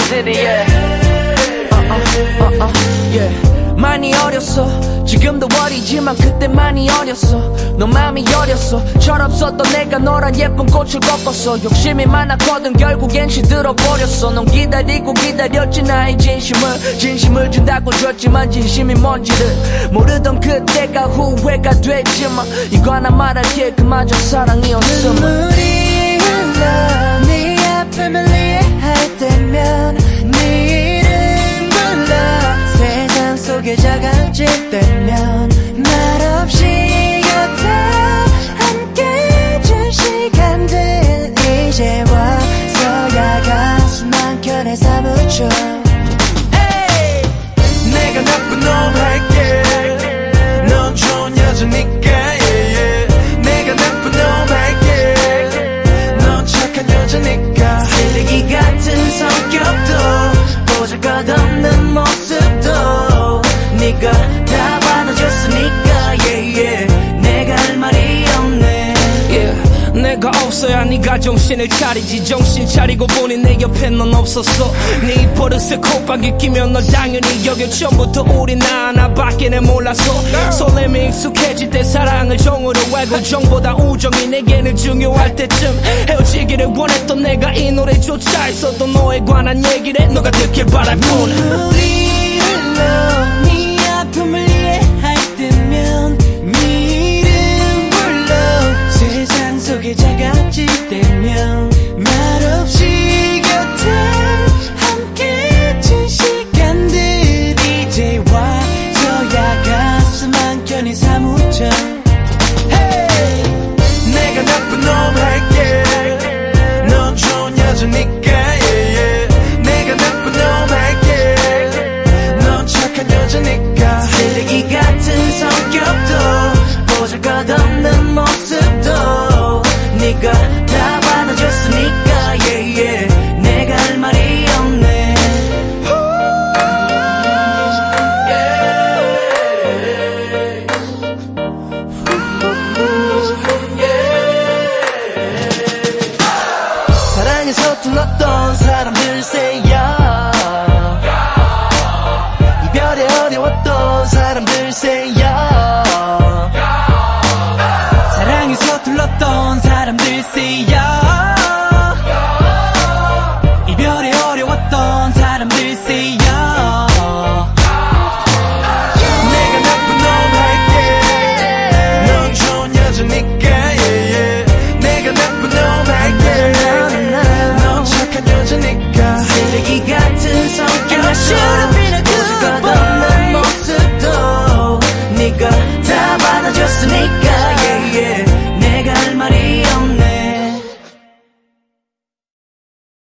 city, yeah. Uh-uh, uh-uh, yeah. 많이 어렸어. 지금도 어리지만 그때 많이 어렸어. 너 마음이 여렸어. 철없었던 내가 너란 예쁜 꽃을 꺾었어. 욕심이 많았거든 결국엔 시들어버렸어. 넌 기다리고 기다렸지 나의 진심을. 진심을 준다고 줬지만 진심이 뭔지를 모르던 그때가 후회가 됐지만 이거 하나 말할게. 그마저 사랑이었음을 속에 작아질 때면 말없이 없어야 네가 정신을 차리지. 정신 차리고 보니 내 옆에 넌 없었어. 네 버릇에 콧방귀 끼면 널 당연히 여겨. 처음부터 우리 나 하나밖에 내 몰랐어 설렘이 익숙해질 때 사랑을 정으로 알고. 정보다 우정이 내게는 중요할 때쯤 헤어지기를 원했던 내가 이 노래조차 했어도 너에 관한 얘기를 해 너가 듣길 바랄 뿐. 흘 좋은 여 사람들 say yeah. yeah. 이별에 어려웠던 사람들 say yeah. yeah. yeah. 사랑이 서툴렀던 사람들 say yeah. yeah. 이별에 어려웠던 사람들 say yeah. 쓰레기 같은 성격 And I should have been a good boy 모습도 네가 다 받아줬으니까